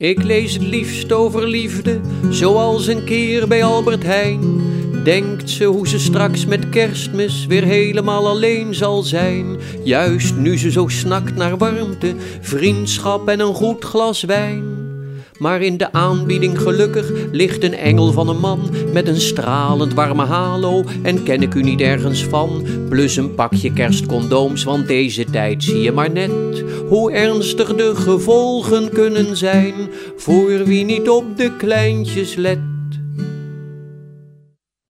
Ik lees het liefst over liefde, zoals een keer bij Albert Heijn. Denkt ze hoe ze straks met kerstmis weer helemaal alleen zal zijn. Juist nu ze zo snakt naar warmte, vriendschap en een goed glas wijn. Maar in de aanbieding gelukkig ligt een engel van een man met een stralend warme halo en ken ik u niet ergens van. Plus een pakje kerstcondooms, want deze tijd zie je maar net hoe ernstig de gevolgen kunnen zijn voor wie niet op de kleintjes let.